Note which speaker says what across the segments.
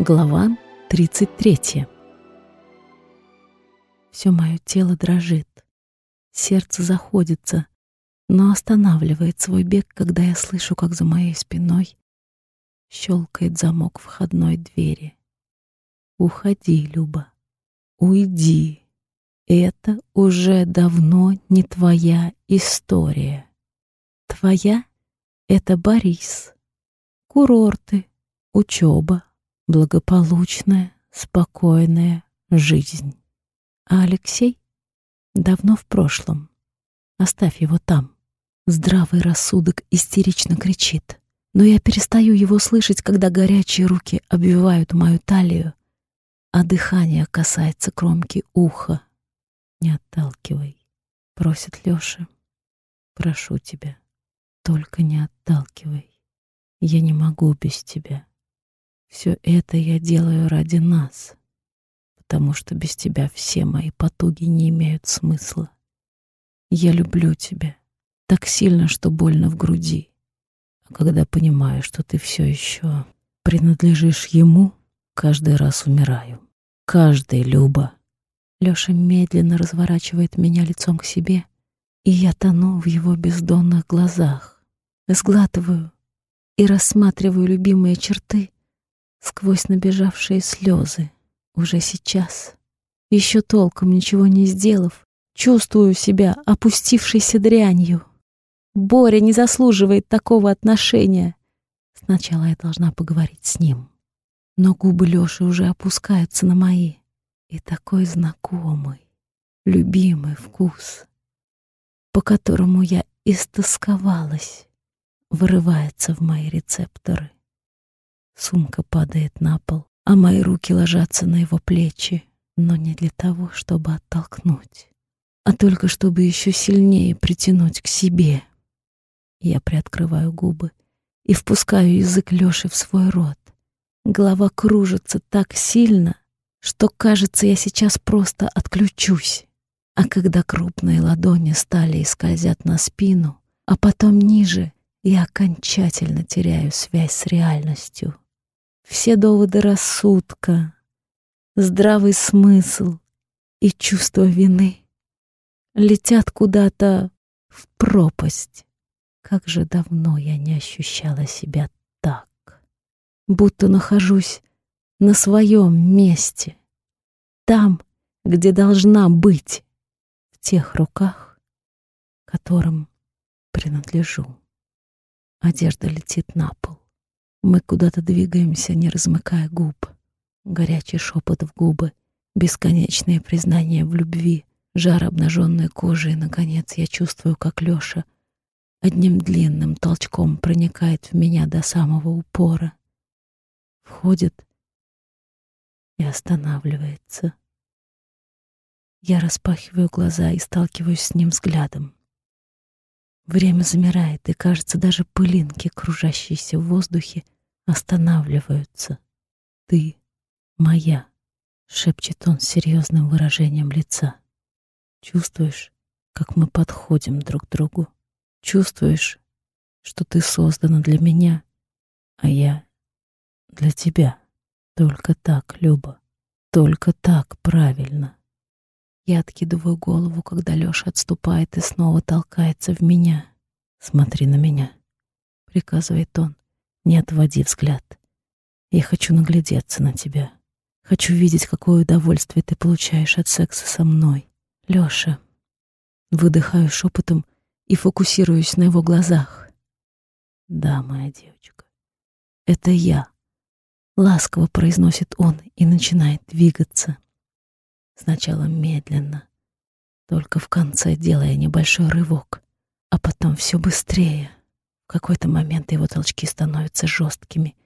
Speaker 1: Глава 33 Все мое тело дрожит. Сердце заходится, но останавливает свой бег, когда я слышу, как за моей спиной щелкает замок входной двери. Уходи, Люба, уйди. Это уже давно не твоя история. Твоя — это Борис, курорты, учеба, благополучная, спокойная жизнь. А Алексей давно в прошлом. Оставь его там. Здравый рассудок истерично кричит. Но я перестаю его слышать, когда горячие руки обвивают мою талию, а дыхание касается кромки уха. «Не отталкивай», — просит Лёша. «Прошу тебя, только не отталкивай. Я не могу без тебя. Все это я делаю ради нас, потому что без тебя все мои потуги не имеют смысла. Я люблю тебя так сильно, что больно в груди. А когда понимаю, что ты все еще принадлежишь ему, каждый раз умираю. Каждый, Люба. Лёша медленно разворачивает меня лицом к себе, и я тону в его бездонных глазах. Сглатываю и рассматриваю любимые черты, сквозь набежавшие слезы. Уже сейчас, еще толком ничего не сделав, чувствую себя опустившейся дрянью. Боря не заслуживает такого отношения. Сначала я должна поговорить с ним. Но губы Лёши уже опускаются на мои. И такой знакомый, любимый вкус, по которому я истосковалась, вырывается в мои рецепторы. Сумка падает на пол, а мои руки ложатся на его плечи, но не для того, чтобы оттолкнуть, а только чтобы еще сильнее притянуть к себе. Я приоткрываю губы и впускаю язык Лёши в свой рот. Голова кружится так сильно, что, кажется, я сейчас просто отключусь. А когда крупные ладони стали и скользят на спину, а потом ниже, я окончательно теряю связь с реальностью все доводы рассудка, здравый смысл и чувство вины летят куда-то в пропасть. Как же давно я не ощущала себя так, будто нахожусь на своем месте, там, где должна быть, в тех руках, которым принадлежу. Одежда летит на пол. Мы куда-то двигаемся, не размыкая губ. Горячий шепот в губы, бесконечные признания в любви, жар обнаженной кожи, и, наконец, я чувствую, как Лёша одним длинным толчком проникает в меня до самого упора, входит и останавливается. Я распахиваю глаза и сталкиваюсь с ним взглядом. Время замирает, и, кажется, даже пылинки, кружащиеся в воздухе, останавливаются. «Ты моя», — шепчет он с серьезным выражением лица. «Чувствуешь, как мы подходим друг к другу? Чувствуешь, что ты создана для меня, а я для тебя? Только так, Люба, только так правильно». Я откидываю голову, когда Лёша отступает и снова толкается в меня. «Смотри на меня», — приказывает он. «Не отводи взгляд. Я хочу наглядеться на тебя. Хочу видеть, какое удовольствие ты получаешь от секса со мной. Лёша». Выдыхаю шепотом и фокусируюсь на его глазах. «Да, моя девочка, это я», — ласково произносит он и начинает двигаться. Сначала медленно, только в конце делая небольшой рывок, а потом все быстрее. В какой-то момент его толчки становятся жесткими,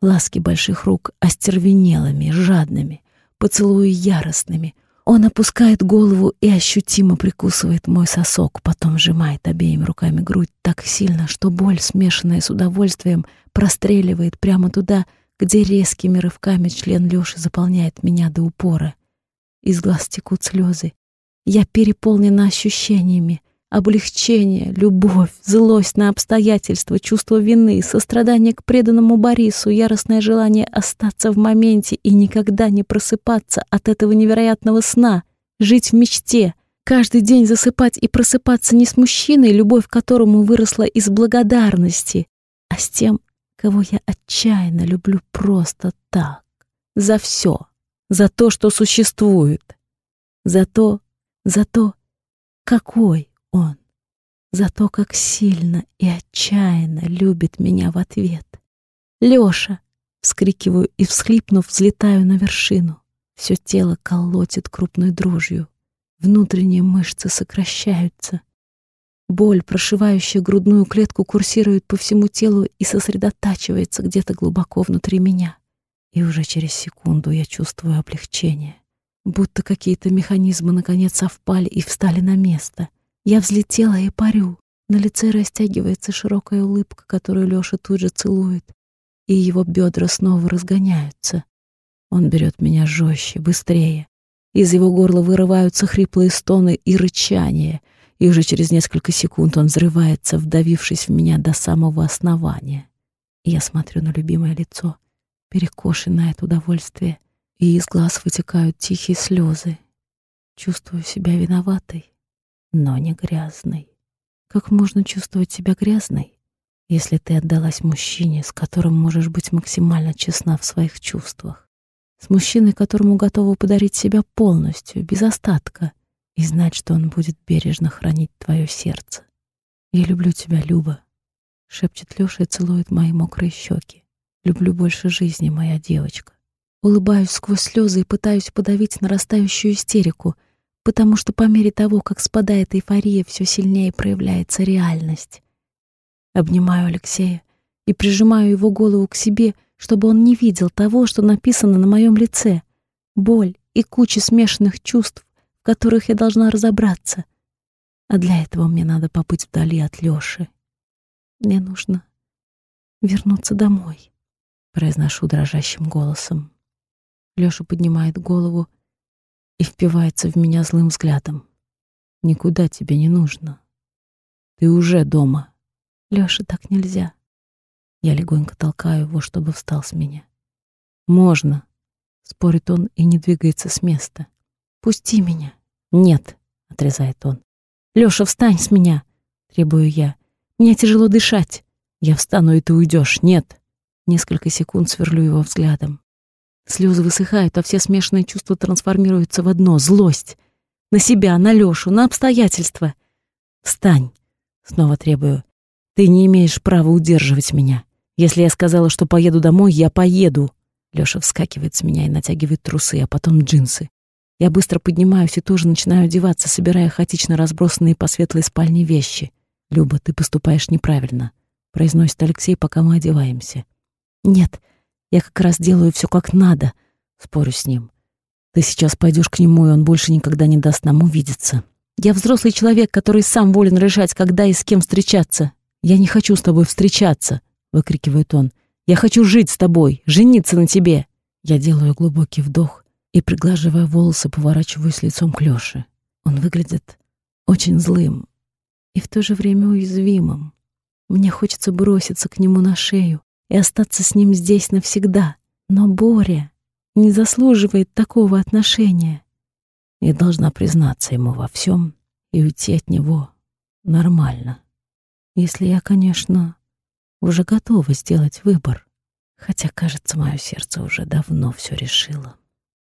Speaker 1: ласки больших рук остервенелыми, жадными, поцелуи яростными. Он опускает голову и ощутимо прикусывает мой сосок, потом сжимает обеими руками грудь так сильно, что боль, смешанная с удовольствием, простреливает прямо туда, где резкими рывками член Лёши заполняет меня до упора. Из глаз текут слезы. Я переполнена ощущениями, Облегчение, любовь, злость на обстоятельства, чувство вины, сострадание к преданному Борису, яростное желание остаться в моменте и никогда не просыпаться от этого невероятного сна, жить в мечте, каждый день засыпать и просыпаться не с мужчиной, любовь к которому выросла из благодарности, а с тем, кого я отчаянно люблю просто так, за все, за то, что существует, за то, за то, какой он, за то, как сильно и отчаянно любит меня в ответ. Лёша! Вскрикиваю и, всхлипнув, взлетаю на вершину. Все тело колотит крупной дрожью. Внутренние мышцы сокращаются. Боль, прошивающая грудную клетку, курсирует по всему телу и сосредотачивается где-то глубоко внутри меня. И уже через секунду я чувствую облегчение. Будто какие-то механизмы наконец совпали и встали на место. Я взлетела и парю. На лице растягивается широкая улыбка, которую Лёша тут же целует, и его бедра снова разгоняются. Он берет меня жестче, быстрее. Из его горла вырываются хриплые стоны и рычания, и уже через несколько секунд он взрывается, вдавившись в меня до самого основания. я смотрю на любимое лицо, перекошенное от удовольствия, и из глаз вытекают тихие слезы. Чувствую себя виноватой но не грязной. Как можно чувствовать себя грязной, если ты отдалась мужчине, с которым можешь быть максимально честна в своих чувствах? С мужчиной, которому готова подарить себя полностью, без остатка, и знать, что он будет бережно хранить твое сердце. «Я люблю тебя, Люба», — шепчет Лёша и целует мои мокрые щеки. «Люблю больше жизни, моя девочка». Улыбаюсь сквозь слезы и пытаюсь подавить нарастающую истерику — потому что по мере того, как спадает эйфория, все сильнее проявляется реальность. Обнимаю Алексея и прижимаю его голову к себе, чтобы он не видел того, что написано на моем лице. Боль и куча смешанных чувств, в которых я должна разобраться. А для этого мне надо побыть вдали от Лёши. Мне нужно вернуться домой, произношу дрожащим голосом. Лёша поднимает голову и впивается в меня злым взглядом. Никуда тебе не нужно. Ты уже дома. Лёша, так нельзя. Я легонько толкаю его, чтобы встал с меня. Можно, спорит он и не двигается с места. Пусти меня. Нет, отрезает он. Лёша, встань с меня, требую я. Мне тяжело дышать. Я встану, и ты уйдешь. Нет. Несколько секунд сверлю его взглядом. Слезы высыхают, а все смешанные чувства трансформируются в одно — злость. На себя, на Лёшу, на обстоятельства. «Встань!» — снова требую. «Ты не имеешь права удерживать меня. Если я сказала, что поеду домой, я поеду!» Лёша вскакивает с меня и натягивает трусы, а потом джинсы. Я быстро поднимаюсь и тоже начинаю одеваться, собирая хаотично разбросанные по светлой спальне вещи. «Люба, ты поступаешь неправильно», — произносит Алексей, пока мы одеваемся. «Нет, я как раз делаю все как надо, спорю с ним. Ты сейчас пойдешь к нему, и он больше никогда не даст нам увидеться. Я взрослый человек, который сам волен решать, когда и с кем встречаться. Я не хочу с тобой встречаться, выкрикивает он. Я хочу жить с тобой, жениться на тебе. Я делаю глубокий вдох и, приглаживая волосы, поворачиваюсь лицом к Лёше. Он выглядит очень злым и в то же время уязвимым. Мне хочется броситься к нему на шею, и остаться с ним здесь навсегда. Но Боря не заслуживает такого отношения. Я должна признаться ему во всем и уйти от него нормально. Если я, конечно, уже готова сделать выбор. Хотя, кажется, мое сердце уже давно все решило.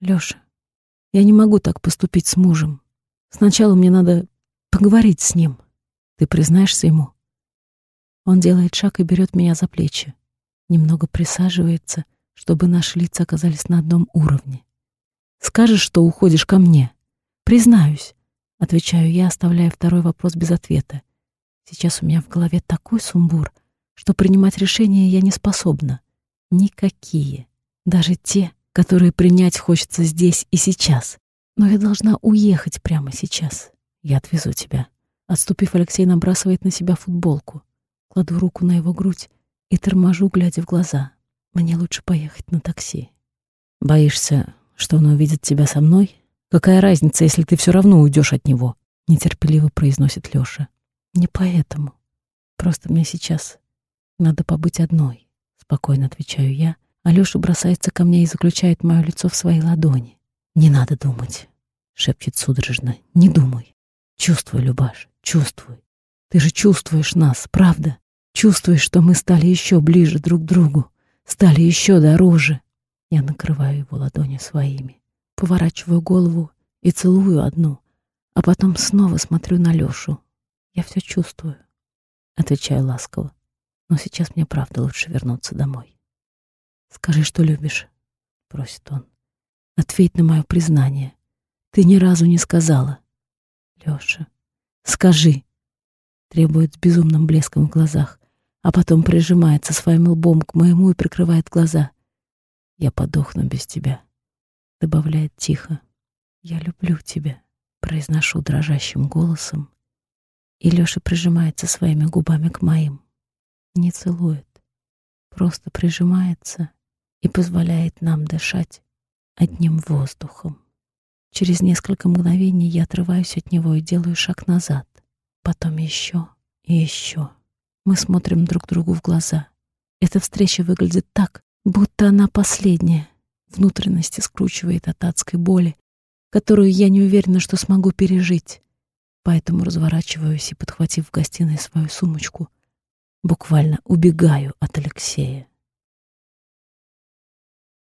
Speaker 1: Лёша, я не могу так поступить с мужем. Сначала мне надо поговорить с ним. Ты признаешься ему? Он делает шаг и берет меня за плечи немного присаживается, чтобы наши лица оказались на одном уровне. «Скажешь, что уходишь ко мне?» «Признаюсь», — отвечаю я, оставляя второй вопрос без ответа. Сейчас у меня в голове такой сумбур, что принимать решения я не способна. Никакие. Даже те, которые принять хочется здесь и сейчас. Но я должна уехать прямо сейчас. Я отвезу тебя. Отступив, Алексей набрасывает на себя футболку. Кладу руку на его грудь и торможу, глядя в глаза. Мне лучше поехать на такси. Боишься, что он увидит тебя со мной? Какая разница, если ты все равно уйдешь от него? — нетерпеливо произносит Лёша. «Не поэтому. Просто мне сейчас надо побыть одной», — спокойно отвечаю я, а Лёша бросается ко мне и заключает мое лицо в свои ладони. «Не надо думать», — шепчет судорожно. «Не думай. Чувствуй, Любаш, чувствуй. Ты же чувствуешь нас, правда? Чувствуешь, что мы стали еще ближе друг к другу, стали еще дороже». Я накрываю его ладони своими, поворачиваю голову и целую одну, а потом снова смотрю на Лёшу. Я все чувствую. Отвечаю ласково. Но сейчас мне правда лучше вернуться домой. «Скажи, что любишь», — просит он. «Ответь на мое признание. Ты ни разу не сказала». «Лёша, скажи», — требует с безумным блеском в глазах, а потом прижимается своим лбом к моему и прикрывает глаза. «Я подохну без тебя», — добавляет тихо. «Я люблю тебя», — произношу дрожащим голосом, и Лёша прижимается своими губами к моим. Не целует, просто прижимается и позволяет нам дышать одним воздухом. Через несколько мгновений я отрываюсь от него и делаю шаг назад. Потом еще и еще. Мы смотрим друг другу в глаза. Эта встреча выглядит так, будто она последняя. Внутренности скручивает от адской боли, которую я не уверена, что смогу пережить. Поэтому разворачиваюсь и, подхватив в гостиной свою сумочку, буквально убегаю от Алексея.